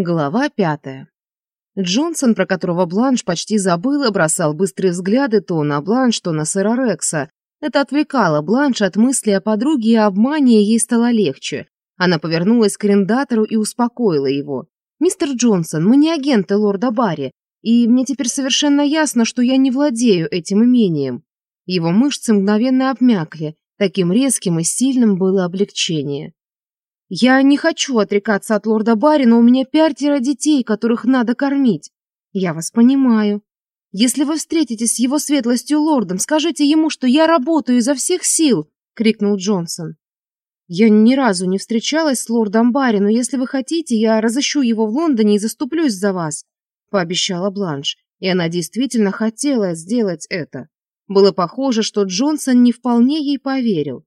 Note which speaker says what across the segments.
Speaker 1: Глава пятая. Джонсон, про которого Бланш почти забыла, бросал быстрые взгляды то на Бланш, то на сэра Рекса. Это отвлекало Бланш от мысли о подруге и обмане, ей стало легче. Она повернулась к арендатору и успокоила его. «Мистер Джонсон, мы не агенты лорда Барри, и мне теперь совершенно ясно, что я не владею этим имением». Его мышцы мгновенно обмякли, таким резким и сильным было облегчение. Я не хочу отрекаться от лорда Барина, у меня пятеро детей, которых надо кормить. Я вас понимаю. Если вы встретитесь с его светлостью лордом, скажите ему, что я работаю изо всех сил, крикнул Джонсон. Я ни разу не встречалась с лордом Барину. Если вы хотите, я разыщу его в Лондоне и заступлюсь за вас, пообещала Бланш. И она действительно хотела сделать это. Было похоже, что Джонсон не вполне ей поверил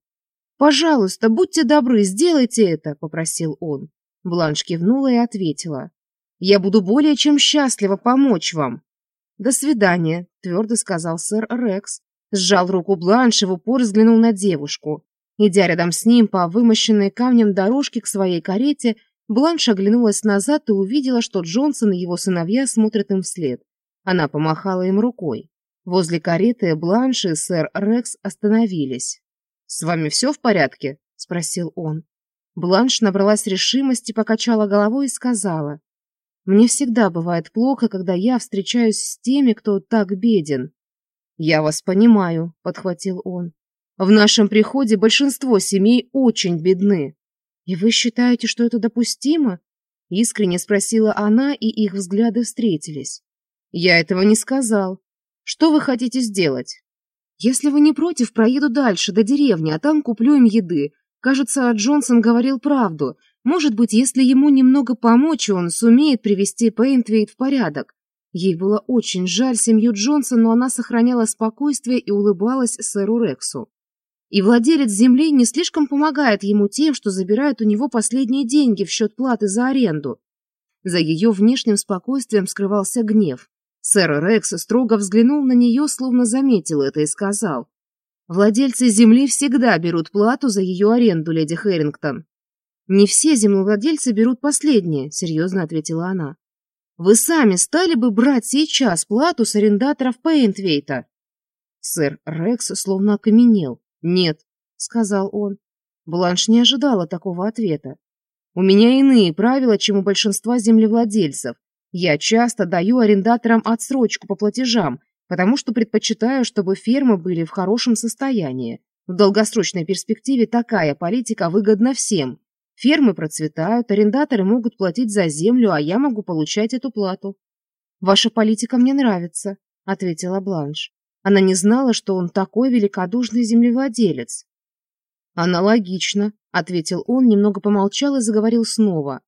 Speaker 1: пожалуйста будьте добры сделайте это попросил он. Бланш кивнула и ответила. Я буду более чем счастлива помочь вам до свидания твердо сказал сэр рекс. Сжал руку бланш и в упор взглянул на девушку. Идя рядом с ним по вымощенной камнем дорожке к своей карете бланш оглянулась назад и увидела что джонсон и его сыновья смотрят им вслед. Она помахала им рукой. Возле кареты бланш и сэр рекс остановились с вами все в порядке? спросил он. Бланш набралась решимости покачала головой и сказала. Мне всегда бывает плохо когда я встречаюсь с теми кто так беден. Я вас понимаю подхватил он. В нашем приходе большинство семей очень бедны. И вы считаете что это допустимо? Искренне спросила она и их взгляды встретились. Я этого не сказал. Что вы хотите сделать? «Если вы не против, проеду дальше, до деревни, а там куплю им еды. Кажется, Джонсон говорил правду. Может быть, если ему немного помочь, он сумеет привести Пейнтвейт в порядок». Ей было очень жаль семью Джонсон, но она сохраняла спокойствие и улыбалась сэру Рексу. И владелец земли не слишком помогает ему тем, что забирает у него последние деньги в счет платы за аренду. За ее внешним спокойствием скрывался гнев. Сэр Рекс строго взглянул на нее, словно заметил это и сказал. «Владельцы земли всегда берут плату за ее аренду, леди Хэрингтон». «Не все землевладельцы берут последнее», — серьезно ответила она. «Вы сами стали бы брать сейчас плату с арендаторов Пейнтвейта?» Сэр Рекс словно окаменел. «Нет», — сказал он. Бланш не ожидала такого ответа. «У меня иные правила, чем у большинства землевладельцев. Я часто даю арендаторам отсрочку по платежам, потому что предпочитаю, чтобы фермы были в хорошем состоянии. В долгосрочной перспективе такая политика выгодна всем. Фермы процветают, арендаторы могут платить за землю, а я могу получать эту плату. «Ваша политика мне нравится», — ответила Бланш. Она не знала, что он такой великодушный землевладелец. «Аналогично», — ответил он, немного помолчал и заговорил снова.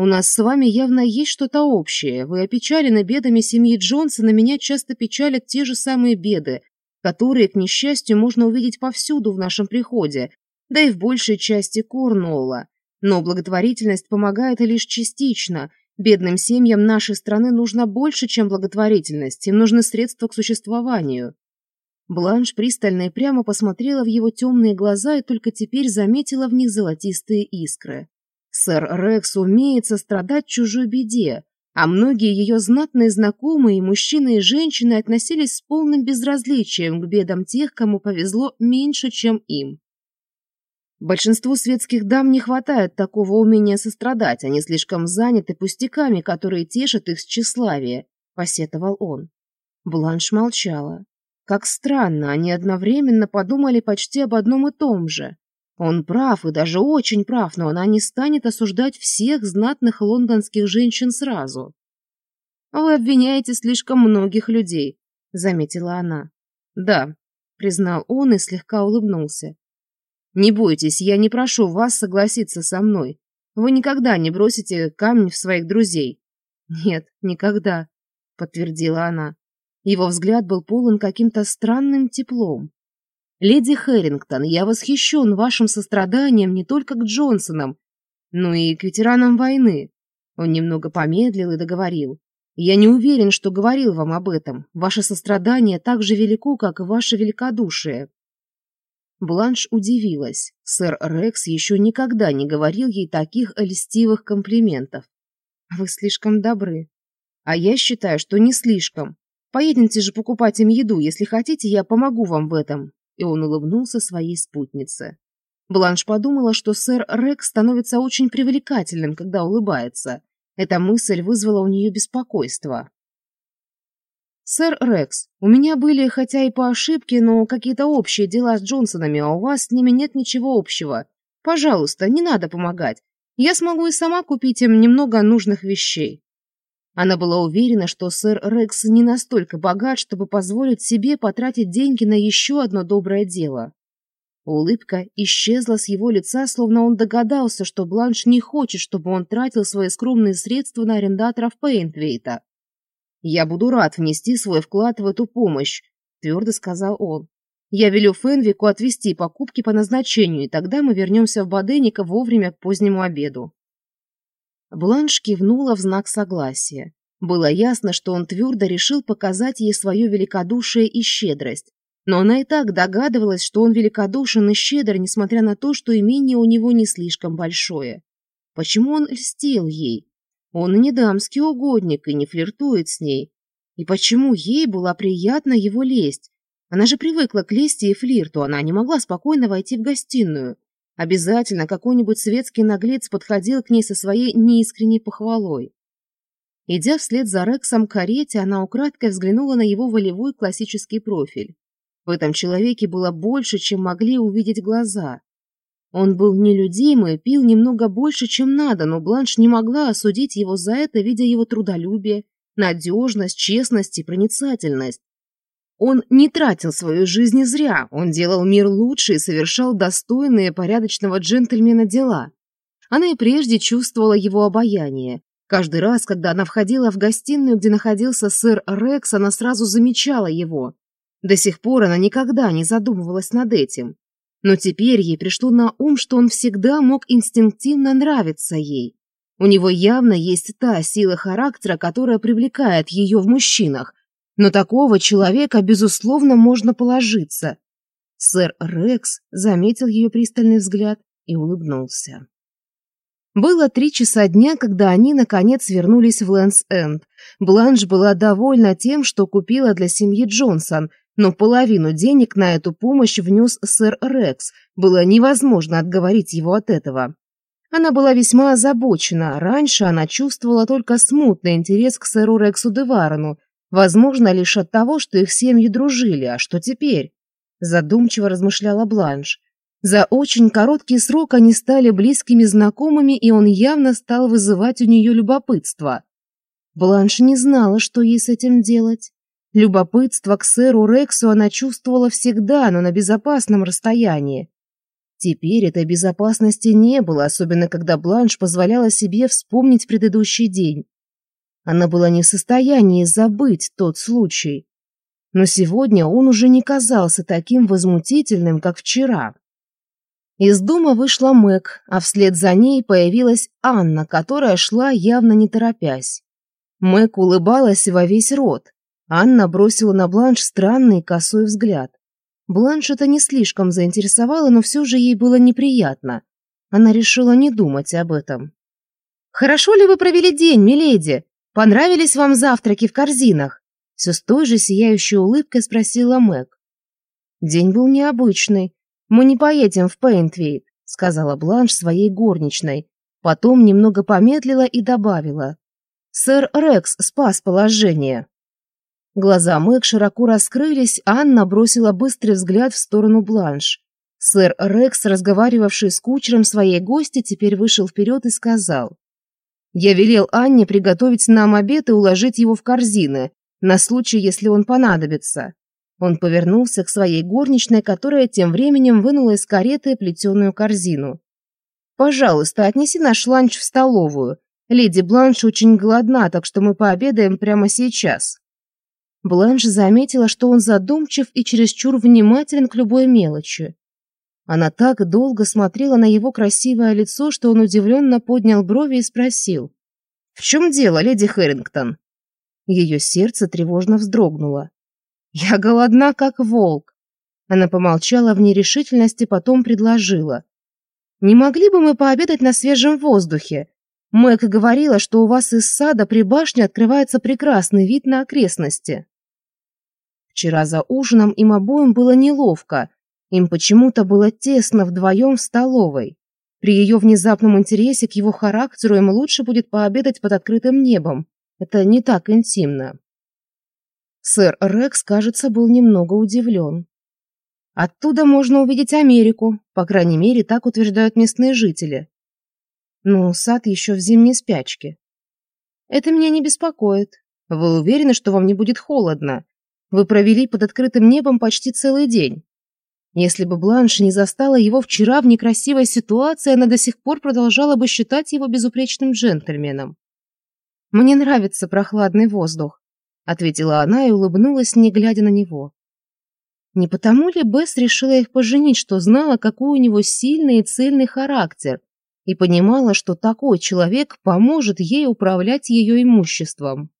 Speaker 1: У нас с вами явно есть что-то общее. Вы опечалены бедами семьи Джонса, на меня часто печалят те же самые беды, которые, к несчастью, можно увидеть повсюду в нашем приходе, да и в большей части Корнуолла. Но благотворительность помогает лишь частично. Бедным семьям нашей страны нужно больше, чем благотворительность, им нужны средства к существованию. Бланш пристально и прямо посмотрела в его темные глаза и только теперь заметила в них золотистые искры. Сэр Рекс умеет сострадать чужой беде, а многие ее знатные знакомые, мужчины и женщины, относились с полным безразличием к бедам тех, кому повезло меньше, чем им. Большинству светских дам не хватает такого умения сострадать, они слишком заняты пустяками, которые тешат их тщеславие, — посетовал он. Бланш молчала. Как странно, они одновременно подумали почти об одном и том же. Он прав и даже очень прав, но она не станет осуждать всех знатных лондонских женщин сразу. «Вы обвиняете слишком многих людей», — заметила она. «Да», — признал он и слегка улыбнулся. «Не бойтесь, я не прошу вас согласиться со мной. Вы никогда не бросите камень в своих друзей». «Нет, никогда», — подтвердила она. Его взгляд был полон каким-то странным теплом. Леди Хэрингтон, я восхищен вашим состраданием не только к Джонсонам, но и к ветеранам войны. Он немного помедлил и договорил. Я не уверен, что говорил вам об этом. Ваше сострадание так же велико, как и ваше великодушие. Бланш удивилась. Сэр Рекс еще никогда не говорил ей таких льстивых комплиментов. Вы слишком добры. А я считаю, что не слишком. Поедемте же покупать им еду. Если хотите, я помогу вам в этом и он улыбнулся своей спутнице. Бланш подумала, что сэр Рек становится очень привлекательным, когда улыбается. Эта мысль вызвала у нее беспокойство. «Сэр Рекс, у меня были, хотя и по ошибке, но какие-то общие дела с Джонсонами, а у вас с ними нет ничего общего. Пожалуйста, не надо помогать. Я смогу и сама купить им немного нужных вещей». Она была уверена, что сэр Рекс не настолько богат, чтобы позволить себе потратить деньги на еще одно доброе дело. Улыбка исчезла с его лица, словно он догадался, что Бланш не хочет, чтобы он тратил свои скромные средства на арендаторов Пейнтвейта. «Я буду рад внести свой вклад в эту помощь», – твердо сказал он. «Я велю Фенвику отвести покупки по назначению, и тогда мы вернемся в Баденика вовремя к позднему обеду». Бланш кивнула в знак согласия. Было ясно, что он твердо решил показать ей свое великодушие и щедрость. Но она и так догадывалась, что он великодушен и щедр, несмотря на то, что имение у него не слишком большое. Почему он льстил ей? Он не дамский угодник и не флиртует с ней. И почему ей была приятна его лесть? Она же привыкла к лести и флирту, она не могла спокойно войти в гостиную. Обязательно какой-нибудь светский наглец подходил к ней со своей неискренней похвалой. Идя вслед за Рексом к карете, она украдкой взглянула на его волевой классический профиль. В этом человеке было больше, чем могли увидеть глаза. Он был нелюдимый, пил немного больше, чем надо, но Бланш не могла осудить его за это, видя его трудолюбие, надежность, честность и проницательность. Он не тратил свою жизнь зря, он делал мир лучше и совершал достойные порядочного джентльмена дела. Она и прежде чувствовала его обаяние. Каждый раз, когда она входила в гостиную, где находился сэр Рекс, она сразу замечала его. До сих пор она никогда не задумывалась над этим. Но теперь ей пришло на ум, что он всегда мог инстинктивно нравиться ей. У него явно есть та сила характера, которая привлекает ее в мужчинах, но такого человека, безусловно, можно положиться. Сэр Рекс заметил ее пристальный взгляд и улыбнулся. Было три часа дня, когда они, наконец, вернулись в Лэнс-Энд. Бланш была довольна тем, что купила для семьи Джонсон, но половину денег на эту помощь внес сэр Рекс. Было невозможно отговорить его от этого. Она была весьма озабочена. Раньше она чувствовала только смутный интерес к сэру Рексу Деварону, Возможно, лишь от того, что их семьи дружили, а что теперь? Задумчиво размышляла Бланш. За очень короткий срок они стали близкими знакомыми, и он явно стал вызывать у нее любопытство. Бланш не знала, что ей с этим делать. Любопытство к сэру Рексу она чувствовала всегда, но на безопасном расстоянии. Теперь этой безопасности не было, особенно когда Бланш позволяла себе вспомнить предыдущий день. Она была не в состоянии забыть тот случай. Но сегодня он уже не казался таким возмутительным, как вчера. Из дома вышла Мэг, а вслед за ней появилась Анна, которая шла явно не торопясь. Мэг улыбалась во весь рот. Анна бросила на Бланш странный косой взгляд. Бланш это не слишком заинтересовало, но все же ей было неприятно. Она решила не думать об этом. «Хорошо ли вы провели день, миледи?» понравились вам завтраки в корзинах? Все с той же сияющей улыбкой спросила мэг. День был необычный. Мы не поедем в пейнтвейт сказала бланш своей горничной. Потом немного помедлила и добавила. Сэр рекс спас положение. Глаза мэг широко раскрылись а анна бросила быстрый взгляд в сторону бланш. Сэр рекс разговаривавший с кучером своей гости теперь вышел вперед и сказал. Я велел Анне приготовить нам обед и уложить его в корзины, на случай, если он понадобится. Он повернулся к своей горничной, которая тем временем вынула из кареты плетеную корзину. «Пожалуйста, отнеси наш ланч в столовую. Леди Бланш очень голодна, так что мы пообедаем прямо сейчас». Бланш заметила, что он задумчив и чересчур внимателен к любой мелочи. Она так долго смотрела на его красивое лицо, что он удивленно поднял брови и спросил. «В чем дело, леди Хэрингтон?» Ее сердце тревожно вздрогнуло. «Я голодна, как волк!» Она помолчала в нерешительности, потом предложила. «Не могли бы мы пообедать на свежем воздухе? Мэг говорила, что у вас из сада при башне открывается прекрасный вид на окрестности». Вчера за ужином им обоим было неловко, им почему-то было тесно вдвоем в столовой. При ее внезапном интересе к его характеру им лучше будет пообедать под открытым небом. Это не так интимно. Сэр Рекс, кажется, был немного удивлен. Оттуда можно увидеть Америку, по крайней мере, так утверждают местные жители. Но сад еще в зимней спячке. Это меня не беспокоит. Вы уверены, что вам не будет холодно? Вы провели под открытым небом почти целый день. Если бы Бланш не застала его вчера в некрасивой ситуации, она до сих пор продолжала бы считать его безупречным джентльменом. «Мне нравится прохладный воздух», — ответила она и улыбнулась, не глядя на него. Не потому ли Бесс решила их поженить, что знала, какой у него сильный и цельный характер, и понимала, что такой человек поможет ей управлять ее имуществом?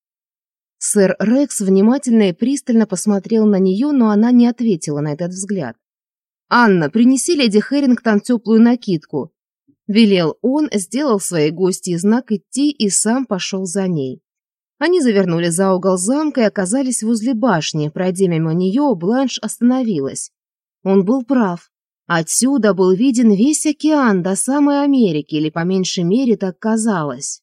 Speaker 1: Сэр Рекс внимательно и пристально посмотрел на нее, но она не ответила на этот взгляд. «Анна, принеси леди Херингтон теплую накидку», — велел он, сделал своей гости знак идти и сам пошел за ней. Они завернули за угол замка и оказались возле башни. Пройдя мимо нее, Бланш остановилась. Он был прав. Отсюда был виден весь океан до самой Америки, или по меньшей мере так казалось.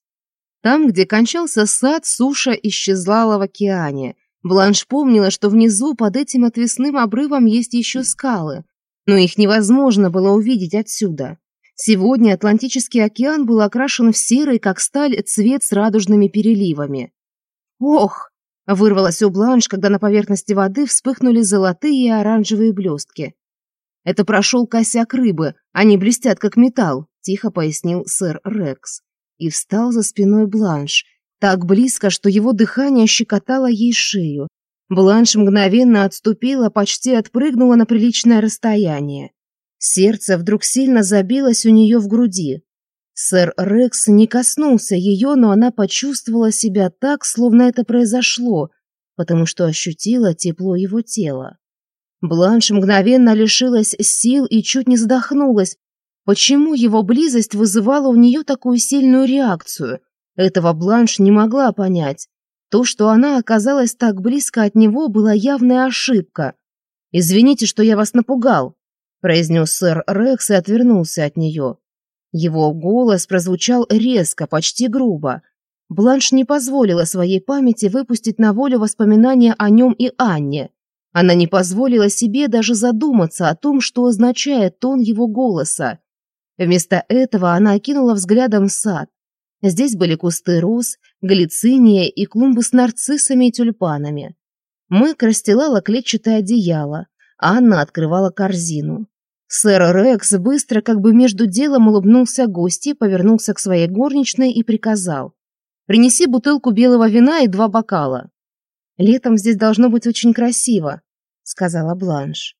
Speaker 1: Там, где кончался сад, суша исчезла в океане. Бланш помнила, что внизу под этим отвесным обрывом есть еще скалы но их невозможно было увидеть отсюда. Сегодня Атлантический океан был окрашен в серый, как сталь, цвет с радужными переливами. «Ох!» – вырвалась у Бланш, когда на поверхности воды вспыхнули золотые и оранжевые блестки. «Это прошел косяк рыбы, они блестят, как металл», – тихо пояснил сэр Рекс. И встал за спиной Бланш, так близко, что его дыхание щекотало ей шею. Бланш мгновенно отступила, почти отпрыгнула на приличное расстояние. Сердце вдруг сильно забилось у нее в груди. Сэр Рекс не коснулся ее, но она почувствовала себя так, словно это произошло, потому что ощутила тепло его тела. Бланш мгновенно лишилась сил и чуть не задохнулась. Почему его близость вызывала у нее такую сильную реакцию? Этого Бланш не могла понять. То, что она оказалась так близко от него, была явная ошибка. «Извините, что я вас напугал», – произнес сэр Рекс и отвернулся от нее. Его голос прозвучал резко, почти грубо. Бланш не позволила своей памяти выпустить на волю воспоминания о нем и Анне. Она не позволила себе даже задуматься о том, что означает тон его голоса. Вместо этого она окинула взглядом сад. Здесь были кусты роз, галициния и клумбы с нарциссами и тюльпанами. Мэг расстилала клетчатое одеяло, а Анна открывала корзину. Сэр Рекс быстро, как бы между делом, улыбнулся гости, повернулся к своей горничной и приказал. «Принеси бутылку белого вина и два бокала». «Летом здесь должно быть очень красиво», — сказала Бланш.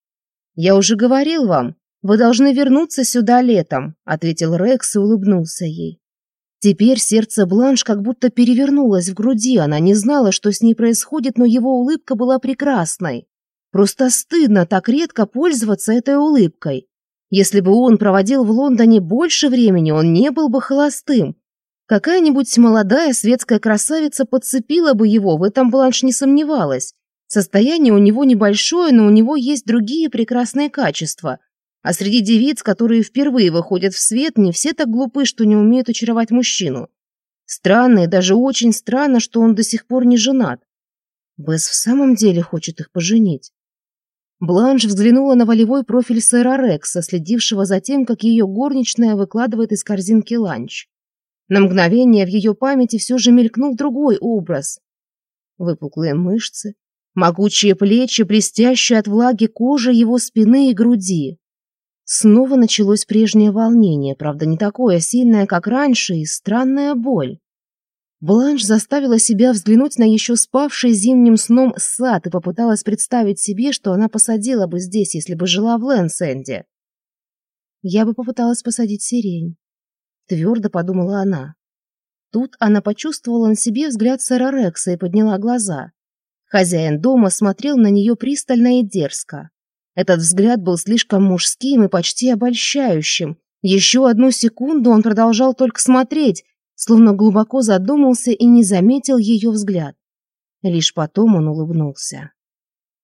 Speaker 1: «Я уже говорил вам, вы должны вернуться сюда летом», — ответил Рекс и улыбнулся ей. Теперь сердце Бланш как будто перевернулось в груди, она не знала, что с ней происходит, но его улыбка была прекрасной. Просто стыдно так редко пользоваться этой улыбкой. Если бы он проводил в Лондоне больше времени, он не был бы холостым. Какая-нибудь молодая светская красавица подцепила бы его, в этом Бланш не сомневалась. Состояние у него небольшое, но у него есть другие прекрасные качества. А среди девиц, которые впервые выходят в свет, не все так глупы, что не умеют очаровать мужчину. Странно и даже очень странно, что он до сих пор не женат. Бесс в самом деле хочет их поженить. Бланш взглянула на волевой профиль сэра Рекса, следившего за тем, как ее горничная выкладывает из корзинки ланч. На мгновение в ее памяти все же мелькнул другой образ. Выпуклые мышцы, могучие плечи, блестящие от влаги кожа его спины и груди. Снова началось прежнее волнение, правда, не такое сильное, как раньше, и странная боль. Бланш заставила себя взглянуть на еще спавший зимним сном сад и попыталась представить себе, что она посадила бы здесь, если бы жила в Лэнсенде. «Я бы попыталась посадить сирень», — твердо подумала она. Тут она почувствовала на себе взгляд сэра Рекса и подняла глаза. Хозяин дома смотрел на нее пристально и дерзко. Этот взгляд был слишком мужским и почти обольщающим. Еще одну секунду он продолжал только смотреть, словно глубоко задумался и не заметил ее взгляд. Лишь потом он улыбнулся.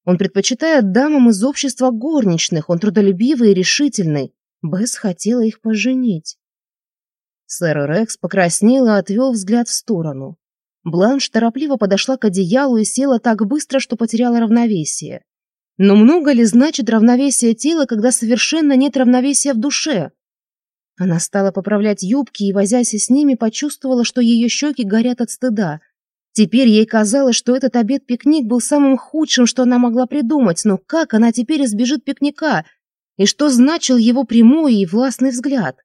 Speaker 1: Он предпочитает дамам из общества горничных, он трудолюбивый и решительный. Бесс хотела их поженить. Сэр Рекс покраснел и отвел взгляд в сторону. Бланш торопливо подошла к одеялу и села так быстро, что потеряла равновесие. Но много ли значит равновесие тела, когда совершенно нет равновесия в душе? Она стала поправлять юбки и, возясь с ними, почувствовала, что ее щеки горят от стыда. Теперь ей казалось, что этот обед-пикник был самым худшим, что она могла придумать, но как она теперь избежит пикника? И что значил его прямой и властный взгляд?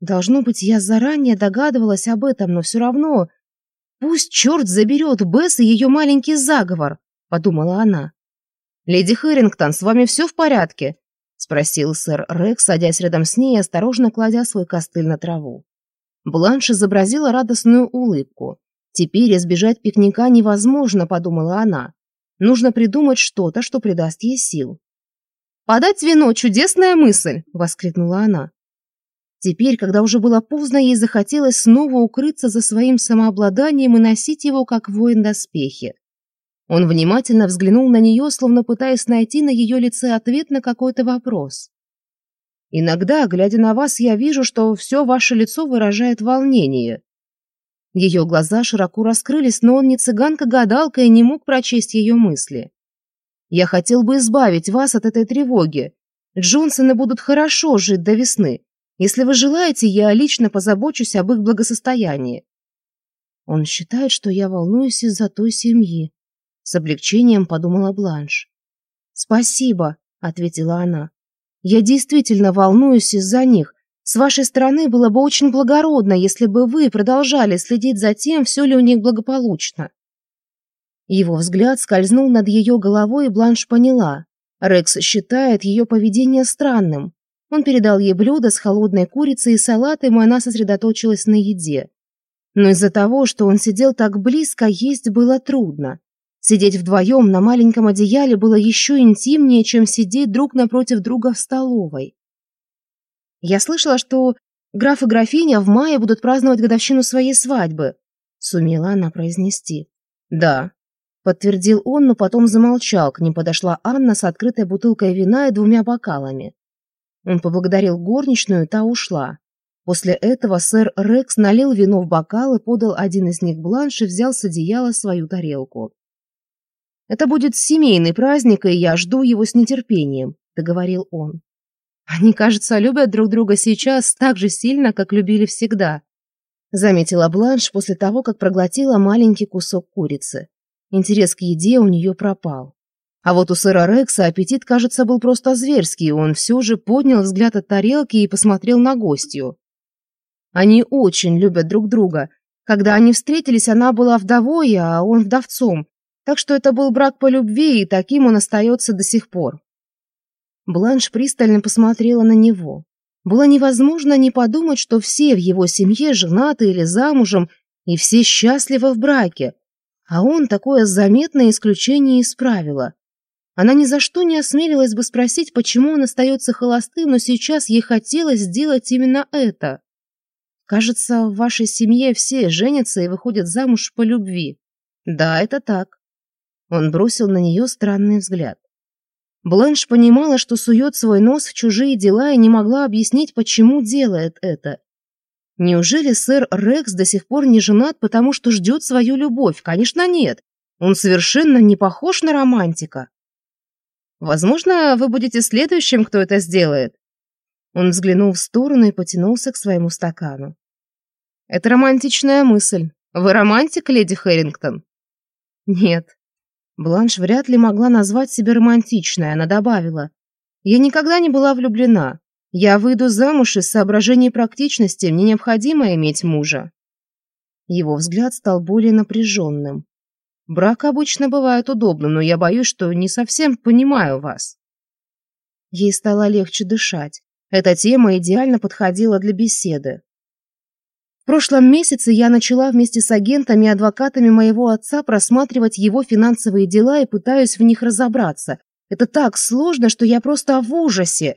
Speaker 1: Должно быть, я заранее догадывалась об этом, но все равно... Пусть черт заберет Бесс и ее маленький заговор, подумала она. «Леди Хэрингтон, с вами все в порядке?» — спросил сэр Рэг, садясь рядом с ней и осторожно кладя свой костыль на траву. Бланш изобразила радостную улыбку. «Теперь избежать пикника невозможно», — подумала она. «Нужно придумать что-то, что придаст ей сил». «Подать вино — чудесная мысль!» — воскликнула она. Теперь, когда уже было поздно, ей захотелось снова укрыться за своим самообладанием и носить его, как воин доспехи. Он внимательно взглянул на нее, словно пытаясь найти на ее лице ответ на какой-то вопрос. «Иногда, глядя на вас, я вижу, что все ваше лицо выражает волнение». Ее глаза широко раскрылись, но он не цыганка-гадалка а и не мог прочесть ее мысли. «Я хотел бы избавить вас от этой тревоги. Джонсоны будут хорошо жить до весны. Если вы желаете, я лично позабочусь об их благосостоянии». «Он считает, что я волнуюсь из-за той семьи», с облегчением подумала Бланш. «Спасибо», — ответила она. «Я действительно волнуюсь из-за них. С вашей стороны было бы очень благородно, если бы вы продолжали следить за тем, все ли у них благополучно». Его взгляд скользнул над ее головой, и Бланш поняла. Рекс считает ее поведение странным. Он передал ей блюдо с холодной курицей и салатом, и она сосредоточилась на еде. Но из-за того, что он сидел так близко, есть было трудно. Сидеть вдвоем на маленьком одеяле было еще интимнее, чем сидеть друг напротив друга в столовой. Я слышала, что граф и графиня в мае будут праздновать годовщину своей свадьбы, сумела она произнести. Да, подтвердил он, но потом замолчал. К ним подошла Анна с открытой бутылкой вина и двумя бокалами. Он поблагодарил горничную, та ушла. После этого сэр Рекс налил вино в бокал и подал один из них бланш и взял с одеяла свою тарелку. Это будет семейный праздник, и я жду его с нетерпением», — договорил он. «Они, кажется, любят друг друга сейчас так же сильно, как любили всегда», — заметила Бланш после того, как проглотила маленький кусок курицы. Интерес к еде у нее пропал. А вот у сэра Рекса аппетит, кажется, был просто зверский, он все же поднял взгляд от тарелки и посмотрел на гостью. «Они очень любят друг друга. Когда они встретились, она была вдовой, а он вдовцом так что это был брак по любви, и таким он остается до сих пор. Бланш пристально посмотрела на него. Было невозможно не подумать, что все в его семье женаты или замужем, и все счастливы в браке. А он такое заметное исключение из. Она ни за что не осмелилась бы спросить, почему он остается холостым, но сейчас ей хотелось сделать именно это. Кажется, в вашей семье все женятся и выходят замуж по любви. Да, это так. Он бросил на нее странный взгляд. Бланш понимала, что сует свой нос в чужие дела и не могла объяснить, почему делает это. Неужели сэр Рекс до сих пор не женат, потому что ждет свою любовь? Конечно, нет. Он совершенно не похож на романтика. Возможно, вы будете следующим, кто это сделает. Он взглянул в сторону и потянулся к своему стакану. Это романтичная мысль. Вы романтик, леди Хэрингтон? Нет, Бланш вряд ли могла назвать себя романтичной, она добавила. «Я никогда не была влюблена. Я выйду замуж из соображений практичности, мне необходимо иметь мужа». Его взгляд стал более напряженным. «Брак обычно бывает удобным, но я боюсь, что не совсем понимаю вас». Ей стало легче дышать. Эта тема идеально подходила для беседы. В прошлом месяце я начала вместе с агентами и адвокатами моего отца просматривать его финансовые дела и пытаюсь в них разобраться. Это так сложно, что я просто в ужасе.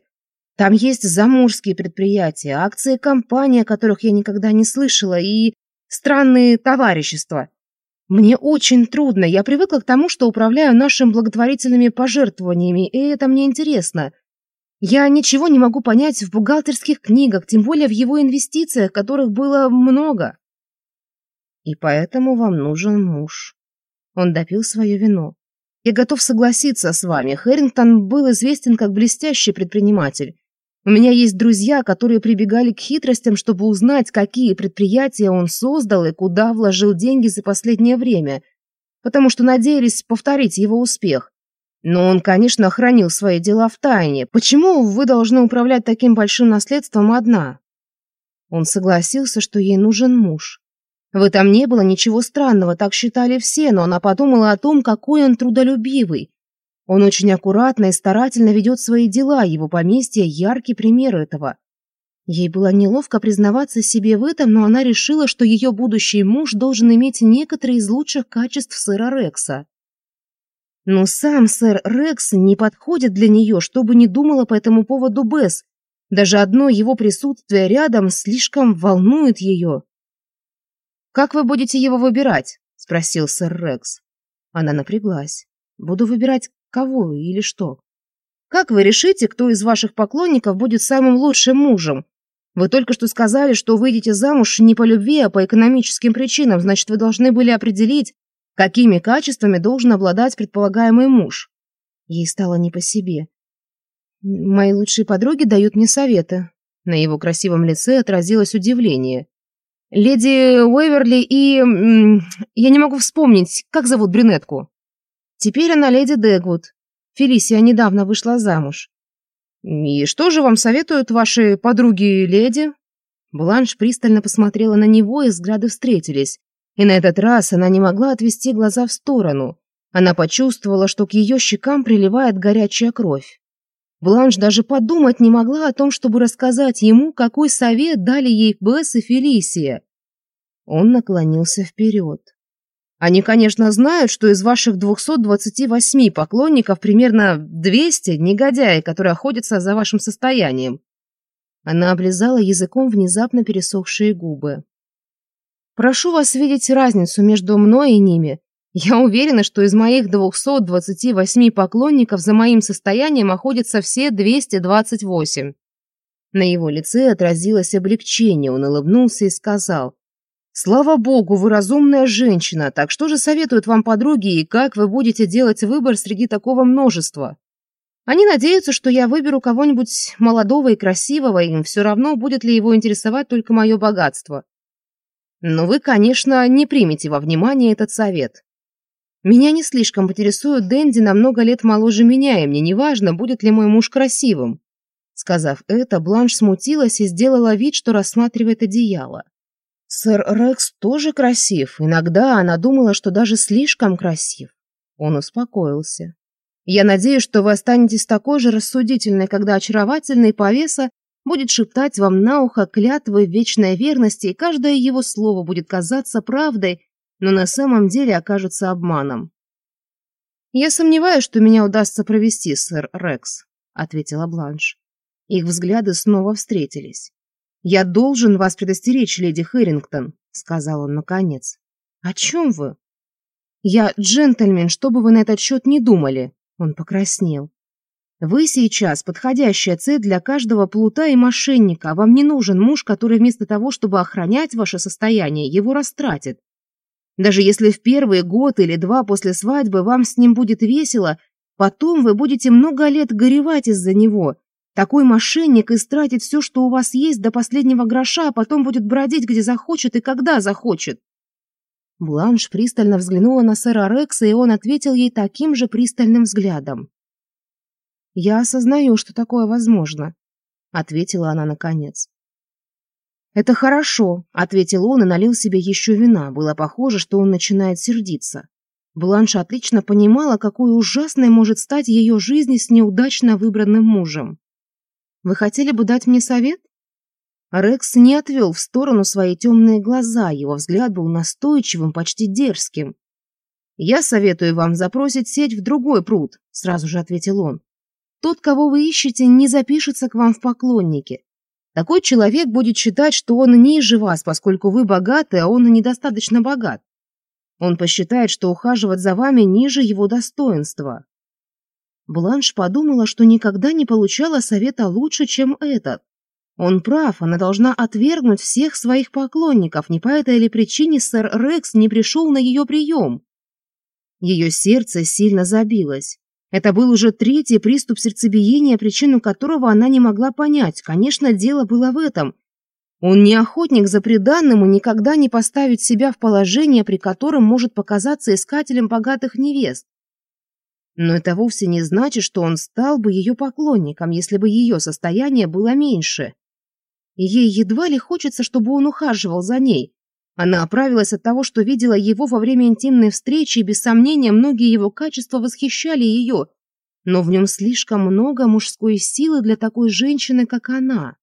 Speaker 1: Там есть заморские предприятия, акции компании, о которых я никогда не слышала, и странные товарищества. Мне очень трудно. Я привыкла к тому, что управляю нашими благотворительными пожертвованиями, и это мне интересно. Я ничего не могу понять в бухгалтерских книгах, тем более в его инвестициях, которых было много. И поэтому вам нужен муж. Он допил свое вино. Я готов согласиться с вами. Хэрингтон был известен как блестящий предприниматель. У меня есть друзья, которые прибегали к хитростям, чтобы узнать, какие предприятия он создал и куда вложил деньги за последнее время, потому что надеялись повторить его успех. Но он, конечно, хранил свои дела в тайне. Почему вы должны управлять таким большим наследством одна? Он согласился, что ей нужен муж. В этом не было ничего странного, так считали все, но она подумала о том, какой он трудолюбивый. Он очень аккуратно и старательно ведет свои дела, его поместье – яркий пример этого. Ей было неловко признаваться себе в этом, но она решила, что ее будущий муж должен иметь некоторые из лучших качеств сыра Рекса. Но сам сэр Рекс не подходит для нее, чтобы не думала по этому поводу Бесс. Даже одно его присутствие рядом слишком волнует ее. «Как вы будете его выбирать?» – спросил сэр Рекс. Она напряглась. «Буду выбирать кого или что?» «Как вы решите, кто из ваших поклонников будет самым лучшим мужем? Вы только что сказали, что выйдете замуж не по любви, а по экономическим причинам, значит, вы должны были определить, Какими качествами должен обладать предполагаемый муж? Ей стало не по себе. Мои лучшие подруги дают мне советы. На его красивом лице отразилось удивление. Леди Уэверли и... Я не могу вспомнить, как зовут брюнетку. Теперь она леди Дегвуд. Фелисия недавно вышла замуж. «И что же вам советуют ваши подруги-леди?» Бланш пристально посмотрела на него, и взгляды встретились. И на этот раз она не могла отвести глаза в сторону. Она почувствовала, что к ее щекам приливает горячая кровь. Бланш даже подумать не могла о том, чтобы рассказать ему, какой совет дали ей Бесс и Фелисия. Он наклонился вперед. «Они, конечно, знают, что из ваших 228 поклонников примерно 200 негодяи, которые охотятся за вашим состоянием». Она облизала языком внезапно пересохшие губы. Прошу вас видеть разницу между мной и ними. Я уверена, что из моих 228 поклонников за моим состоянием охотятся все 228». На его лице отразилось облегчение, он улыбнулся и сказал, «Слава богу, вы разумная женщина, так что же советуют вам подруги и как вы будете делать выбор среди такого множества?» Они надеются, что я выберу кого-нибудь молодого и красивого, и им все равно, будет ли его интересовать только мое богатство. Но вы, конечно, не примете во внимание этот совет. Меня не слишком интересует Дэнди намного лет моложе меня, и мне не важно, будет ли мой муж красивым. Сказав это, Бланш смутилась и сделала вид, что рассматривает одеяло. Сэр Рекс тоже красив. Иногда она думала, что даже слишком красив. Он успокоился. Я надеюсь, что вы останетесь такой же рассудительной, когда очаровательный повеса будет шептать вам на ухо клятвы вечной верности, и каждое его слово будет казаться правдой, но на самом деле окажется обманом. «Я сомневаюсь, что меня удастся провести, сэр Рекс», — ответила Бланш. Их взгляды снова встретились. «Я должен вас предостеречь, леди Хэрингтон», — сказал он наконец. «О чем вы?» «Я джентльмен, что бы вы на этот счет не думали», — он покраснел. Вы сейчас подходящая цель для каждого плута и мошенника. Вам не нужен муж, который вместо того, чтобы охранять ваше состояние, его растратит. Даже если в первый год или два после свадьбы вам с ним будет весело, потом вы будете много лет горевать из-за него. Такой мошенник истратит все, что у вас есть до последнего гроша, а потом будет бродить, где захочет и когда захочет. Бланш пристально взглянула на сэра Рекса, и он ответил ей таким же пристальным взглядом я осознаю что такое возможно ответила она наконец. Это хорошо ответил он и налил себе еще вина. Было похоже что он начинает сердиться. Бланш отлично понимала какой ужасной может стать ее жизнь с неудачно выбранным мужем. Вы хотели бы дать мне совет? Рекс не отвел в сторону свои темные глаза его взгляд был настойчивым почти дерзким. Я советую вам запросить сеть в другой пруд сразу же ответил он. Тот, кого вы ищете, не запишется к вам в поклонники. Такой человек будет считать, что он ниже вас, поскольку вы богаты, а он недостаточно богат. Он посчитает, что ухаживать за вами ниже его достоинства. Бланш подумала, что никогда не получала совета лучше, чем этот. Он прав, она должна отвергнуть всех своих поклонников, не по этой ли причине сэр Рекс не пришел на ее прием. Ее сердце сильно забилось. Это был уже третий приступ сердцебиения, причину которого она не могла понять. Конечно, дело было в этом. Он не охотник за преданным и никогда не поставит себя в положение, при котором может показаться искателем богатых невест. Но это вовсе не значит, что он стал бы ее поклонником, если бы ее состояние было меньше. Ей едва ли хочется, чтобы он ухаживал за ней. Она оправилась от того, что видела его во время интимной встречи, и без сомнения многие его качества восхищали ее, но в нем слишком много мужской силы для такой женщины, как она.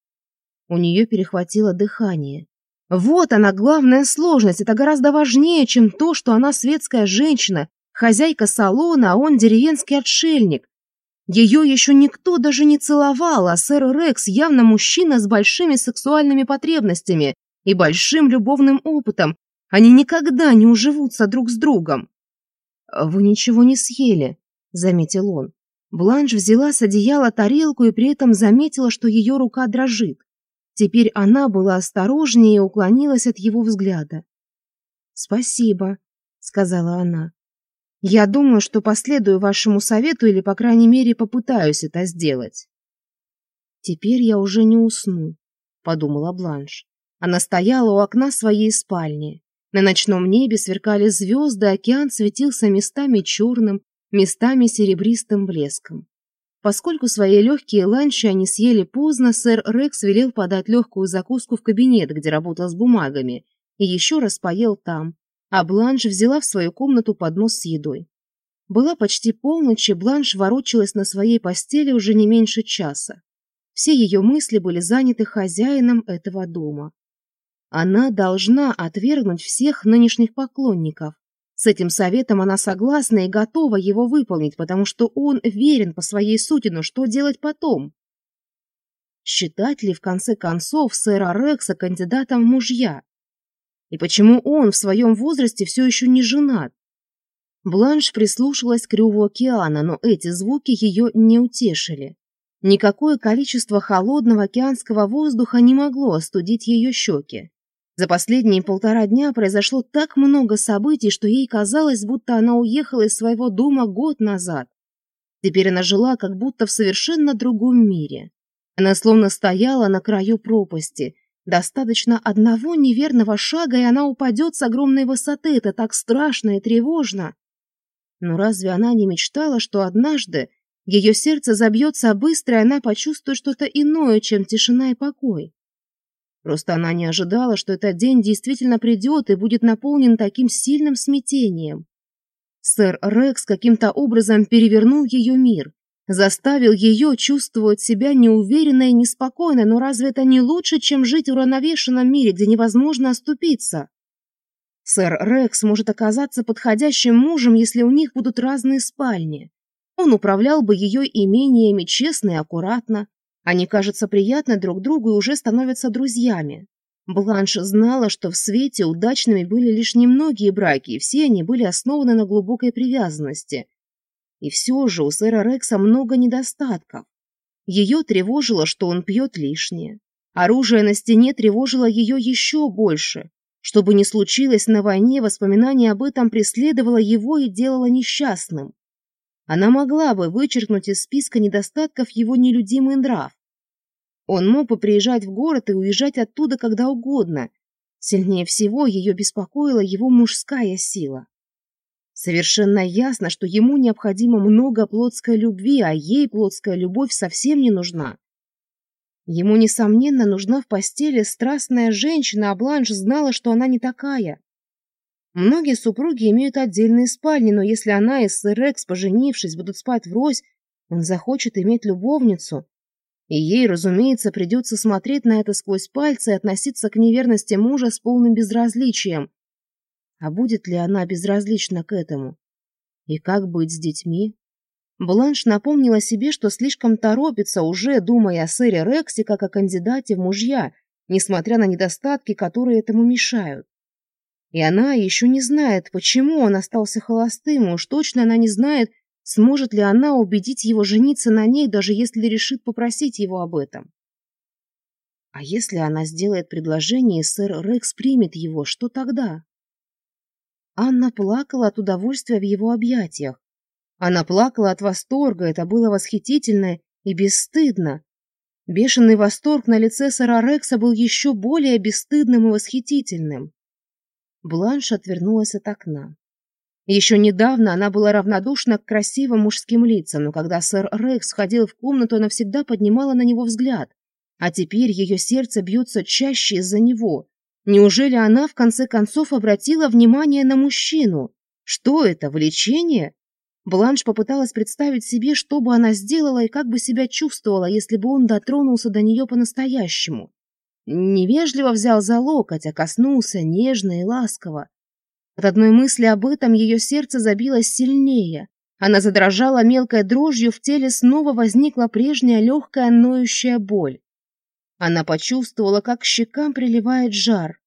Speaker 1: У нее перехватило дыхание. Вот она главная сложность, это гораздо важнее, чем то, что она светская женщина, хозяйка салона, а он деревенский отшельник. Ее еще никто даже не целовал, а сэр Рекс явно мужчина с большими сексуальными потребностями и большим любовным опытом. Они никогда не уживутся друг с другом. «Вы ничего не съели», — заметил он. Бланш взяла с одеяла тарелку и при этом заметила, что ее рука дрожит. Теперь она была осторожнее и уклонилась от его взгляда. «Спасибо», — сказала она. «Я думаю, что последую вашему совету или, по крайней мере, попытаюсь это сделать». «Теперь я уже не усну», — подумала Бланш. Она стояла у окна своей спальни. На ночном небе сверкали звезды, океан светился местами черным, местами серебристым блеском. Поскольку свои легкие ланчи они съели поздно, сэр Рекс велел подать легкую закуску в кабинет, где работал с бумагами, и еще раз поел там, а Бланш взяла в свою комнату поднос с едой. Была почти полночь, и Бланш ворочалась на своей постели уже не меньше часа. Все ее мысли были заняты хозяином этого дома. Она должна отвергнуть всех нынешних поклонников. С этим советом она согласна и готова его выполнить, потому что он верен по своей сути, но что делать потом? Считать ли, в конце концов, сэра Рекса кандидатом в мужья? И почему он в своем возрасте все еще не женат? Бланш прислушалась к реву океана, но эти звуки ее не утешили. Никакое количество холодного океанского воздуха не могло остудить ее щеки. За последние полтора дня произошло так много событий, что ей казалось, будто она уехала из своего дома год назад. Теперь она жила как будто в совершенно другом мире. Она словно стояла на краю пропасти. Достаточно одного неверного шага, и она упадет с огромной высоты. Это так страшно и тревожно. Но разве она не мечтала, что однажды ее сердце забьется быстро, и она почувствует что-то иное, чем тишина и покой? Просто она не ожидала, что этот день действительно придет и будет наполнен таким сильным смятением. Сэр Рекс каким-то образом перевернул ее мир, заставил ее чувствовать себя неуверенной и неспокойной, но разве это не лучше, чем жить в уравновешенном мире, где невозможно оступиться? Сэр Рекс может оказаться подходящим мужем, если у них будут разные спальни. Он управлял бы ее имениями честно и аккуратно, они кажутся приятны друг другу и уже становятся друзьями. Бланш знала, что в свете удачными были лишь немногие браки, и все они были основаны на глубокой привязанности. И все же у сэра Рекса много недостатков. Ее тревожило, что он пьет лишнее. Оружие на стене тревожило ее еще больше. Что бы ни случилось на войне, воспоминание об этом преследовало его и делало несчастным. Она могла бы вычеркнуть из списка недостатков его нелюдимый нрав. Он мог бы приезжать в город и уезжать оттуда когда угодно. Сильнее всего ее беспокоила его мужская сила. Совершенно ясно, что ему необходимо много плотской любви, а ей плотская любовь совсем не нужна. Ему, несомненно, нужна в постели страстная женщина, а Бланш знала, что она не такая. Многие супруги имеют отдельные спальни, но если она и сэр Рекс, поженившись, будут спать врозь, он захочет иметь любовницу. И ей, разумеется, придется смотреть на это сквозь пальцы и относиться к неверности мужа с полным безразличием. А будет ли она безразлична к этому? И как быть с детьми? Бланш напомнила себе, что слишком торопится, уже думая о сэре Рексе как о кандидате в мужья, несмотря на недостатки, которые этому мешают. И она еще не знает, почему он остался холостым, уж точно она не знает, сможет ли она убедить его жениться на ней, даже если решит попросить его об этом. А если она сделает предложение, и сэр Рекс примет его, что тогда? Анна плакала от удовольствия в его объятиях. Она плакала от восторга, это было восхитительно и бесстыдно. Бешеный восторг на лице сэра Рекса был еще более бесстыдным и восхитительным. Бланш отвернулась от окна. Еще недавно она была равнодушна к красивым мужским лицам, но когда сэр Рекс входил в комнату, она всегда поднимала на него взгляд. А теперь ее сердце бьется чаще из-за него. Неужели она, в конце концов, обратила внимание на мужчину? Что это, влечение? Бланш попыталась представить себе, что бы она сделала и как бы себя чувствовала, если бы он дотронулся до нее по-настоящему невежливо взял за локоть, а коснулся нежно и ласково. От одной мысли об этом ее сердце забилось сильнее. Она задрожала мелкой дрожью, в теле снова возникла прежняя легкая ноющая боль. Она почувствовала, как к щекам приливает жар.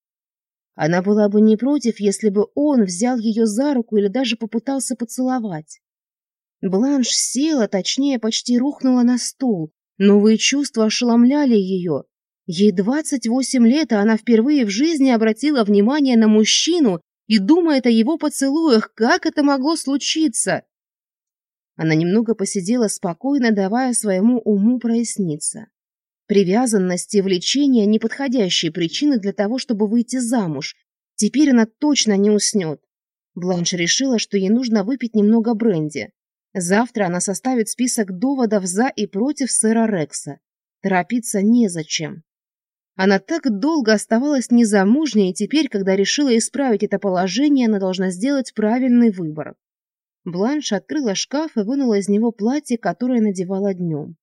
Speaker 1: Она была бы не против, если бы он взял ее за руку или даже попытался поцеловать. Бланш села, точнее, почти рухнула на стул. Новые чувства ошеломляли ее. Ей 28 лет, а она впервые в жизни обратила внимание на мужчину и думает о его поцелуях. Как это могло случиться? Она немного посидела спокойно, давая своему уму проясниться. Привязанность и влечение – неподходящие причины для того, чтобы выйти замуж. Теперь она точно не уснет. Бланш решила, что ей нужно выпить немного бренди. Завтра она составит список доводов за и против сэра Рекса. Торопиться незачем. Она так долго оставалась незамужней, и теперь, когда решила исправить это положение, она должна сделать правильный выбор. Бланш открыла шкаф и вынула из него платье, которое надевала днем.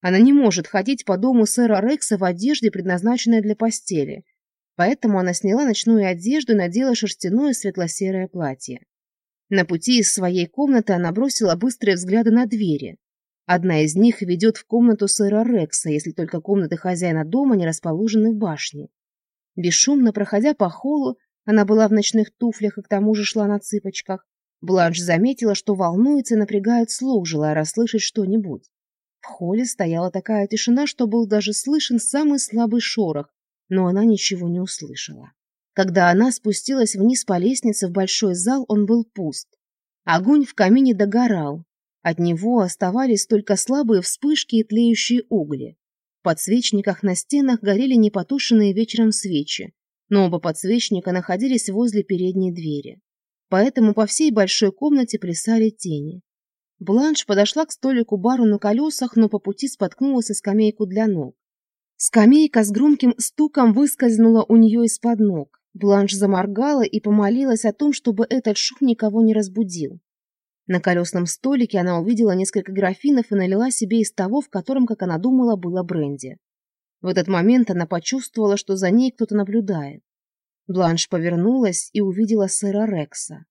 Speaker 1: Она не может ходить по дому сэра Рекса в одежде, предназначенной для постели. Поэтому она сняла ночную одежду и надела шерстяное светло-серое платье. На пути из своей комнаты она бросила быстрые взгляды на двери. Одна из них ведет в комнату сэра Рекса, если только комнаты хозяина дома не расположены в башне. Бесшумно проходя по холлу, она была в ночных туфлях и к тому же шла на цыпочках. Бланш заметила, что волнуется и напрягает слух, желая расслышать что-нибудь. В холле стояла такая тишина, что был даже слышен самый слабый шорох, но она ничего не услышала. Когда она спустилась вниз по лестнице в большой зал, он был пуст. Огонь в камине догорал, от него оставались только слабые вспышки и тлеющие угли. В подсвечниках на стенах горели непотушенные вечером свечи, но оба подсвечника находились возле передней двери. Поэтому по всей большой комнате плясали тени. Бланш подошла к столику бару на колесах, но по пути споткнулась и скамейку для ног. Скамейка с громким стуком выскользнула у нее из-под ног. Бланш заморгала и помолилась о том, чтобы этот шум никого не разбудил. На колесном столике она увидела несколько графинов и налила себе из того, в котором, как она думала, было бренди. В этот момент она почувствовала, что за ней кто-то наблюдает. Бланш повернулась и увидела сэра Рекса.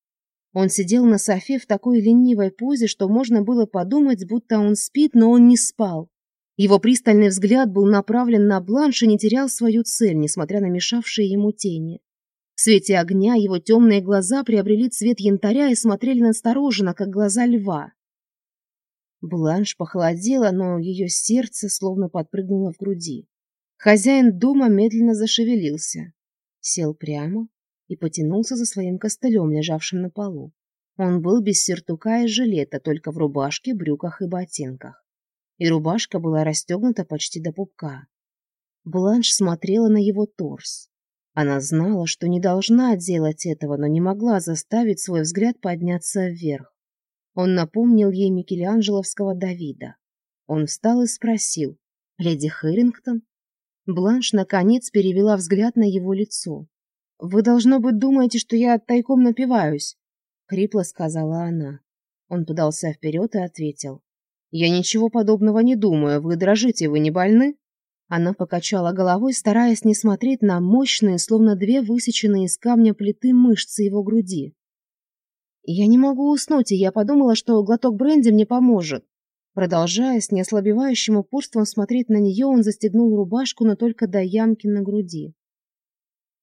Speaker 1: Он сидел на софе в такой ленивой позе, что можно было подумать, будто он спит, но он не спал. Его пристальный взгляд был направлен на Бланш и не терял свою цель, несмотря на мешавшие ему тени. В свете огня его темные глаза приобрели цвет янтаря и смотрели настороженно, как глаза льва. Бланш похолодела, но ее сердце словно подпрыгнуло в груди. Хозяин дома медленно зашевелился, сел прямо и потянулся за своим костылем, лежавшим на полу. Он был без сертука и жилета, только в рубашке, брюках и ботинках. И рубашка была расстегнута почти до пупка. Бланш смотрела на его торс. Она знала, что не должна делать этого, но не могла заставить свой взгляд подняться вверх. Он напомнил ей Микеланджеловского Давида. Он встал и спросил. «Леди Хэрингтон?» Бланш, наконец, перевела взгляд на его лицо. «Вы, должно быть, думаете, что я тайком напиваюсь?» — хрипло сказала она. Он подался вперед и ответил. «Я ничего подобного не думаю. Вы дрожите, вы не больны?» Она покачала головой, стараясь не смотреть на мощные, словно две высеченные из камня плиты мышцы его груди. «Я не могу уснуть, и я подумала, что глоток бренди мне поможет». Продолжая с неослабевающим упорством смотреть на нее, он застегнул рубашку, но только до ямки на груди.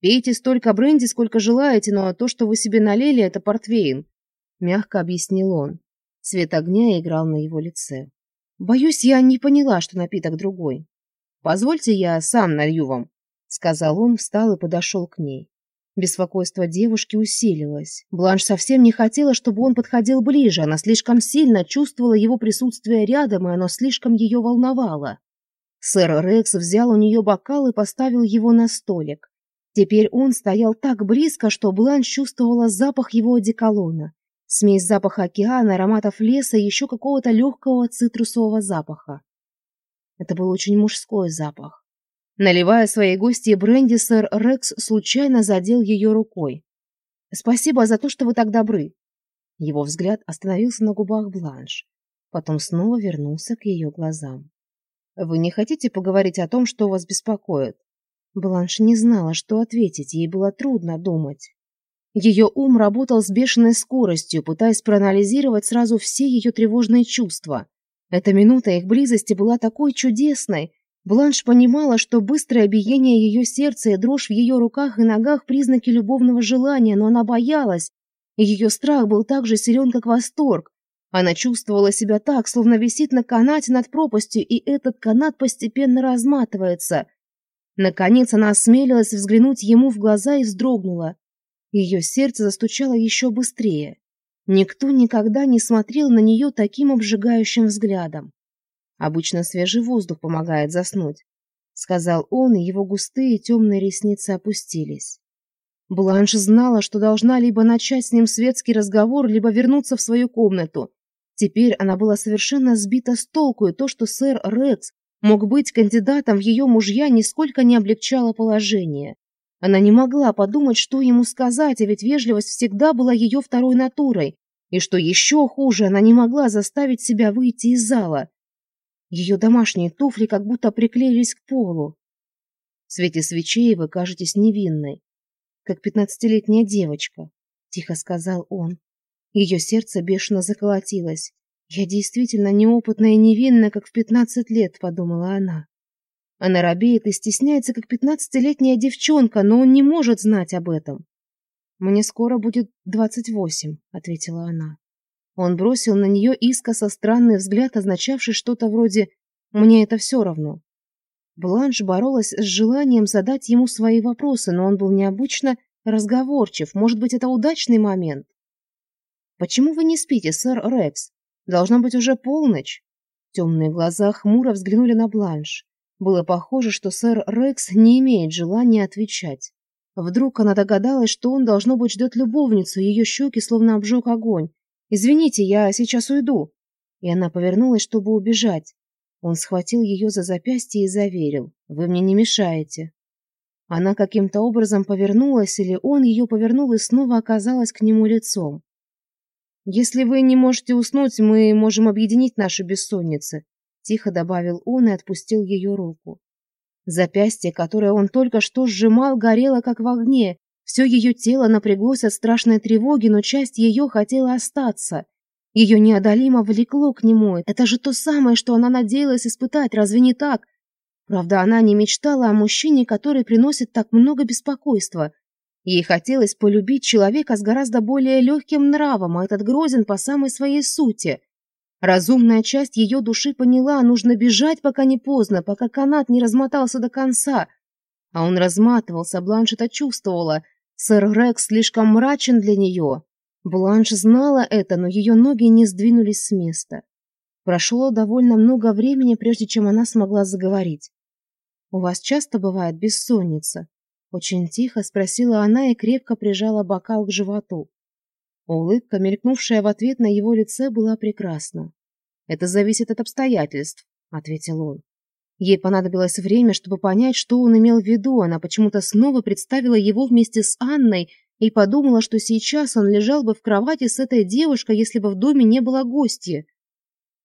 Speaker 1: «Пейте столько бренди, сколько желаете, но то, что вы себе налили, это портвейн», — мягко объяснил он. Свет огня играл на его лице. «Боюсь, я не поняла, что напиток другой» позвольте я сам налью вам сказал он встал и подошел к ней. Беспокойство девушки усилилось. Бланш совсем не хотела чтобы он подходил ближе. Она слишком сильно чувствовала его присутствие рядом и оно слишком ее волновало. Сэр рекс взял у нее бокал и поставил его на столик. Теперь он стоял так близко что бланш чувствовала запах его одеколона. Смесь запаха океана ароматов леса и еще какого то легкого цитрусового запаха. Это был очень мужской запах. Наливая своей гости бренди, сэр Рекс случайно задел ее рукой. «Спасибо за то, что вы так добры». Его взгляд остановился на губах Бланш, потом снова вернулся к ее глазам. «Вы не хотите поговорить о том, что вас беспокоит?» Бланш не знала, что ответить, ей было трудно думать. Ее ум работал с бешеной скоростью, пытаясь проанализировать сразу все ее тревожные чувства – эта минута их близости была такой чудесной. Бланш понимала, что быстрое биение ее сердца и дрожь в ее руках и ногах – признаки любовного желания, но она боялась. И ее страх был так же силен, как восторг. Она чувствовала себя так, словно висит на канате над пропастью, и этот канат постепенно разматывается. Наконец она осмелилась взглянуть ему в глаза и вздрогнула. Ее сердце застучало еще быстрее. Никто никогда не смотрел на нее таким обжигающим взглядом. Обычно свежий воздух помогает заснуть, сказал он, и его густые темные ресницы опустились. Бланш знала, что должна либо начать с ним светский разговор, либо вернуться в свою комнату. Теперь она была совершенно сбита с толку, и то, что сэр Рекс мог быть кандидатом в ее мужья, нисколько не облегчало положение. Она не могла подумать, что ему сказать, а ведь вежливость всегда была ее второй натурой. И что еще хуже, она не могла заставить себя выйти из зала. Ее домашние туфли как будто приклеились к полу. В свете свечей вы кажетесь невинной, как пятнадцатилетняя девочка, — тихо сказал он. Ее сердце бешено заколотилось. «Я действительно неопытная и невинна, как в пятнадцать лет», — подумала она. Она робеет и стесняется, как пятнадцатилетняя девчонка, но он не может знать об этом. «Мне скоро будет двадцать восемь», — ответила она. Он бросил на нее искоса странный взгляд, означавший что-то вроде «мне это все равно». Бланш боролась с желанием задать ему свои вопросы, но он был необычно разговорчив. Может быть, это удачный момент? «Почему вы не спите, сэр Рекс? Должна быть уже полночь». Темные глаза хмуро взглянули на Бланш. Было похоже, что сэр Рекс не имеет желания отвечать. Вдруг она догадалась, что он, должно быть, ждет любовницу, ее щеки словно обжег огонь. «Извините, я сейчас уйду». И она повернулась, чтобы убежать. Он схватил ее за запястье и заверил. «Вы мне не мешаете». Она каким-то образом повернулась, или он ее повернул и снова оказалась к нему лицом. «Если вы не можете уснуть, мы можем объединить наши бессонницы тихо добавил он и отпустил ее руку. Запястье, которое он только что сжимал, горело как в огне. Все ее тело напряглось от страшной тревоги, но часть ее хотела остаться. Ее неодолимо влекло к нему. Это же то самое, что она надеялась испытать, разве не так? Правда, она не мечтала о мужчине, который приносит так много беспокойства. Ей хотелось полюбить человека с гораздо более легким нравом, а этот грозен по самой своей сути. Разумная часть ее души поняла, нужно бежать, пока не поздно, пока канат не размотался до конца. А он разматывался, Бланш это чувствовала. Сэр Рекс слишком мрачен для нее. Бланш знала это, но ее ноги не сдвинулись с места. Прошло довольно много времени, прежде чем она смогла заговорить. «У вас часто бывает бессонница?» Очень тихо спросила она и крепко прижала бокал к животу. Улыбка, мелькнувшая в ответ на его лице, была прекрасна. «Это зависит от обстоятельств», — ответил он. Ей понадобилось время, чтобы понять, что он имел в виду. Она почему-то снова представила его вместе с Анной и подумала, что сейчас он лежал бы в кровати с этой девушкой, если бы в доме не было гостья.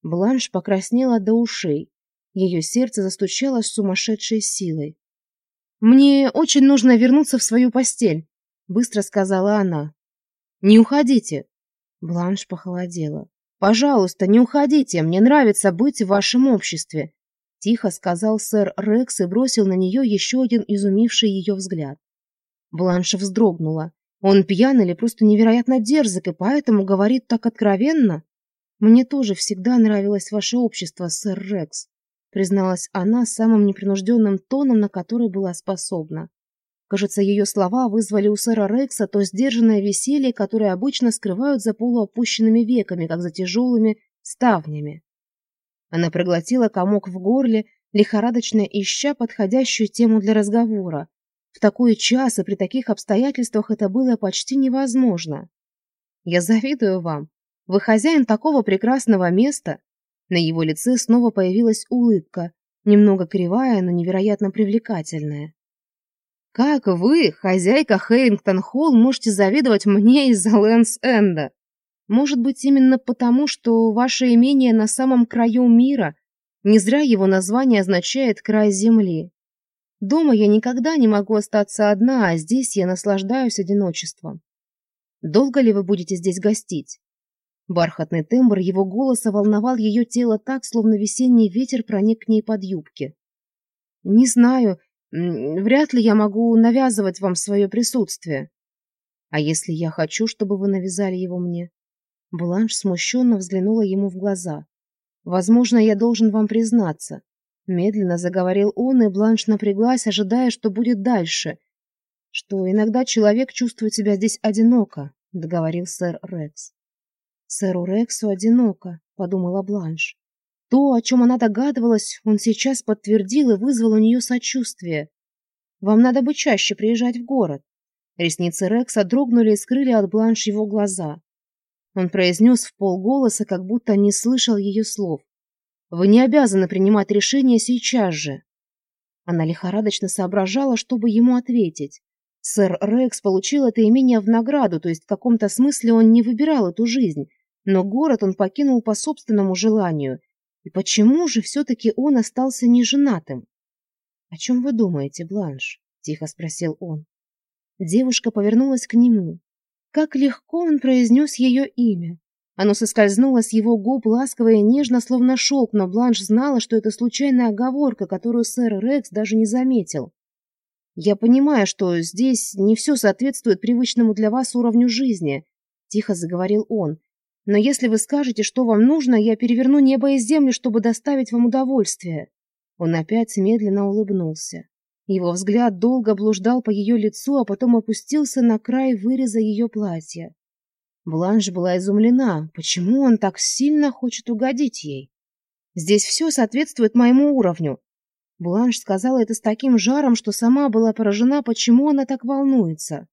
Speaker 1: Бланш покраснела до ушей. Ее сердце застучало с сумасшедшей силой. «Мне очень нужно вернуться в свою постель», — быстро сказала она. Не уходите!» Бланш похолодела. «Пожалуйста, не уходите! Мне нравится быть в вашем обществе!» Тихо сказал сэр Рекс и бросил на нее еще один изумивший ее взгляд. Бланша вздрогнула. «Он пьян или просто невероятно дерзок и поэтому говорит так откровенно?» «Мне тоже всегда нравилось ваше общество, сэр Рекс», призналась она самым непринужденным тоном, на который была способна. Кажется, ее слова вызвали у сэра Рекса то сдержанное веселье, которое обычно скрывают за полуопущенными веками, как за тяжелыми ставнями. Она проглотила комок в горле, лихорадочно ища подходящую тему для разговора. В такой час и при таких обстоятельствах это было почти невозможно. «Я завидую вам. Вы хозяин такого прекрасного места». На его лице снова появилась улыбка, немного кривая, но невероятно привлекательная. Как вы, хозяйка Хейрингтон-Холл, можете завидовать мне из Лэнс-Энда? Может быть, именно потому, что ваше имение на самом краю мира. Не зря его название означает «край земли». Дома я никогда не могу остаться одна, а здесь я наслаждаюсь одиночеством. Долго ли вы будете здесь гостить? Бархатный тембр его голоса волновал ее тело так, словно весенний ветер проник к ней под юбки. «Не знаю, Вряд ли я могу навязывать вам свое присутствие. А если я хочу, чтобы вы навязали его мне? Бланш смущенно взглянула ему в глаза. Возможно, я должен вам признаться. Медленно заговорил он, и Бланш напряглась, ожидая, что будет дальше. Что иногда человек чувствует себя здесь одиноко, договорил сэр Рекс. Сэру Рексу одиноко, подумала Бланш. То, о чем она догадывалась, он сейчас подтвердил и вызвал у нее сочувствие. «Вам надо бы чаще приезжать в город». Ресницы Рекса дрогнули и скрыли от бланш его глаза. Он произнес в полголоса, как будто не слышал ее слов. «Вы не обязаны принимать решение сейчас же». Она лихорадочно соображала, чтобы ему ответить. Сэр Рекс получил это имение в награду, то есть в каком-то смысле он не выбирал эту жизнь, но город он покинул по собственному желанию – и почему же все-таки он остался неженатым? — О чем вы думаете, Бланш? — тихо спросил он. Девушка повернулась к нему. Как легко он произнес ее имя. Оно соскользнуло с его губ ласково и нежно, словно шелк, но Бланш знала, что это случайная оговорка, которую сэр Рекс даже не заметил. «Я понимаю, что здесь не все соответствует привычному для вас уровню жизни», — тихо заговорил он. Но если вы скажете, что вам нужно, я переверну небо и землю, чтобы доставить вам удовольствие». Он опять медленно улыбнулся. Его взгляд долго блуждал по ее лицу, а потом опустился на край выреза ее платья. Бланш была изумлена, почему он так сильно хочет угодить ей. «Здесь все соответствует моему уровню». Бланш сказала это с таким жаром, что сама была поражена, почему она так волнуется.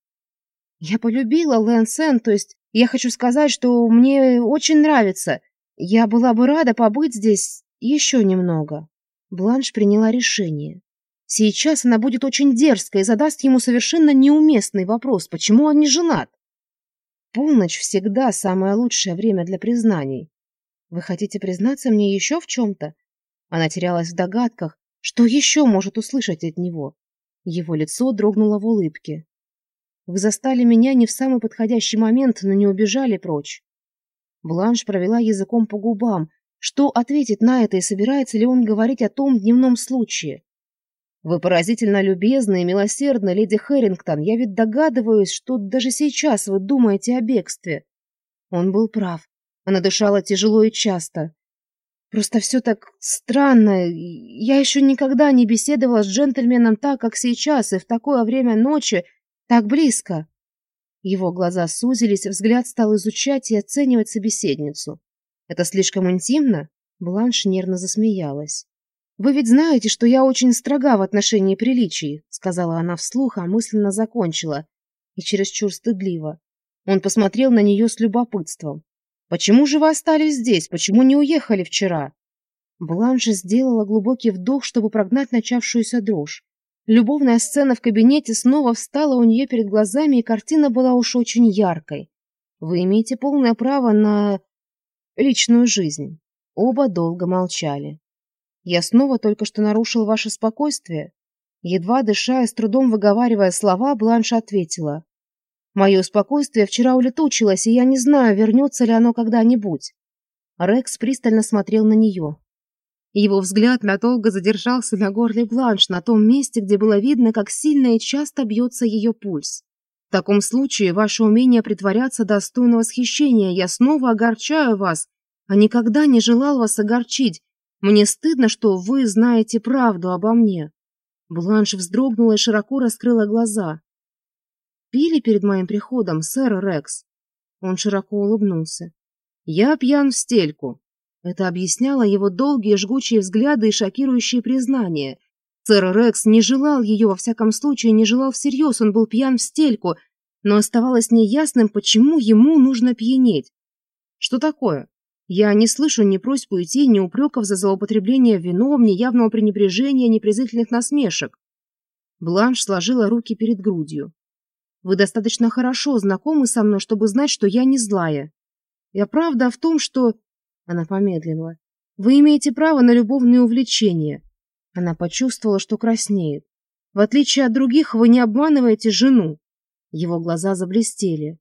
Speaker 1: Я полюбила лэнсен ну, то есть я хочу сказать, что мне очень нравится. Я была бы рада побыть здесь еще немного. Бланш приняла решение. Сейчас она будет очень дерзкая и задаст ему совершенно неуместный вопрос, почему он не женат. Полночь всегда самое лучшее время для признаний. Вы хотите признаться мне еще в чем-то? Она терялась в догадках, что еще может услышать от него. Его лицо дрогнуло в улыбке вы застали меня не в самый подходящий момент но не убежали прочь бланш провела языком по губам что ответит на это и собирается ли он говорить о том дневном случае вы поразительно любезны и милосердны леди хэрингтон я ведь догадываюсь что даже сейчас вы думаете о бегстве он был прав она дышала тяжело и часто Просто все так странно. Я еще никогда не беседовала с джентльменом так, как сейчас, и в такое время ночи, так близко!» Его глаза сузились, взгляд стал изучать и оценивать собеседницу. «Это слишком интимно?» Бланш нервно засмеялась. «Вы ведь знаете, что я очень строга в отношении приличий», сказала она вслух, а мысленно закончила. И чересчур стыдливо. Он посмотрел на нее с любопытством. «Почему же вы остались здесь? Почему не уехали вчера?» Бланш сделала глубокий вдох, чтобы прогнать начавшуюся дрожь. Любовная сцена в кабинете снова встала у нее перед глазами, и картина была уж очень яркой. Вы имеете полное право на личную жизнь. Оба долго молчали. Я снова только что нарушил ваше спокойствие. Едва дыша и с трудом выговаривая слова, Бланш ответила. Мое спокойствие вчера улетучилось, и я не знаю, вернется ли оно когда-нибудь. Рекс пристально смотрел на нее. Его взгляд надолго задержался на горле Бланш, на том месте, где было видно, как сильно и часто бьется ее пульс. В таком случае ваше умение притворяться достойно восхищения. Я снова огорчаю вас, а никогда не желал вас огорчить. Мне стыдно, что вы знаете правду обо мне». Бланш вздрогнула и широко раскрыла глаза. «Пили перед моим приходом, сэр Рекс?» Он широко улыбнулся. «Я пьян в стельку», это объясняло его долгие жгучие взгляды и шокирующие признания. Сэр Рекс не желал ее, во всяком случае, не желал всерьез, он был пьян в стельку, но оставалось неясным, почему ему нужно пьянеть. Что такое? Я не слышу ни просьб уйти, ни упреков за злоупотребление вином, ни явного пренебрежения, ни презрительных насмешек. Бланш сложила руки перед грудью. «Вы достаточно хорошо знакомы со мной, чтобы знать, что я не злая. Я правда в том, что она помедлила. «Вы имеете право на любовные увлечения». Она почувствовала, что краснеет. «В отличие от других, вы не обманываете жену». Его глаза заблестели.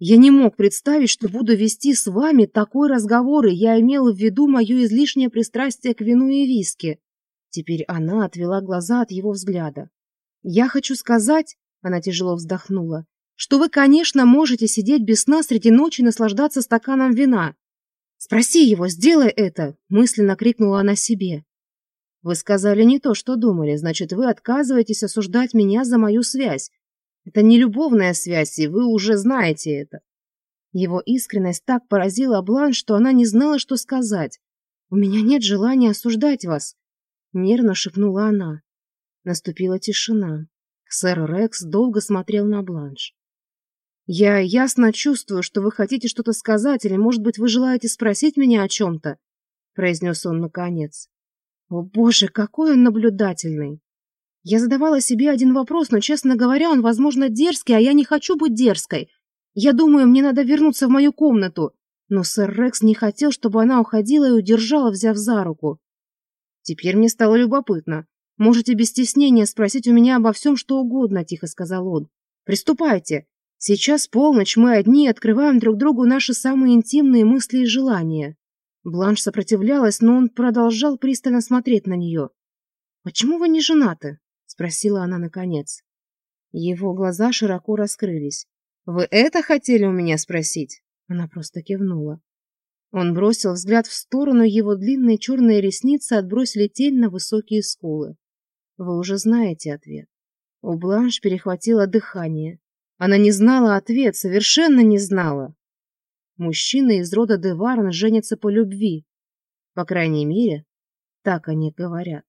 Speaker 1: «Я не мог представить, что буду вести с вами такой разговор, и я имела в виду мое излишнее пристрастие к вину и виски». Теперь она отвела глаза от его взгляда. «Я хочу сказать...» — она тяжело вздохнула что вы, конечно, можете сидеть без сна среди ночи и наслаждаться стаканом вина. Спроси его, сделай это!» – мысленно крикнула она себе. «Вы сказали не то, что думали, значит, вы отказываетесь осуждать меня за мою связь. Это не любовная связь, и вы уже знаете это». Его искренность так поразила Блан, что она не знала, что сказать. «У меня нет желания осуждать вас», – нервно шепнула она. Наступила тишина. Сэр Рекс долго смотрел на Бланш. Я ясно чувствую, что вы хотите что-то сказать, или, может быть, вы желаете спросить меня о чем-то, — произнес он наконец. О, боже, какой он наблюдательный! Я задавала себе один вопрос, но, честно говоря, он, возможно, дерзкий, а я не хочу быть дерзкой. Я думаю, мне надо вернуться в мою комнату. Но сэр Рекс не хотел, чтобы она уходила и удержала, взяв за руку. Теперь мне стало любопытно. Можете без стеснения спросить у меня обо всем, что угодно, — тихо сказал он. Приступайте. Сейчас полночь, мы одни, открываем друг другу наши самые интимные мысли и желания. Бланш сопротивлялась, но он продолжал пристально смотреть на нее. «Почему вы не женаты?» – спросила она наконец. Его глаза широко раскрылись. «Вы это хотели у меня спросить?» Она просто кивнула. Он бросил взгляд в сторону, его длинные черные ресницы отбросили тень на высокие скулы. «Вы уже знаете ответ». У Бланш перехватило дыхание. Она не знала ответ, совершенно не знала. Мужчины из рода Деварн женится по любви. По крайней мере, так они говорят.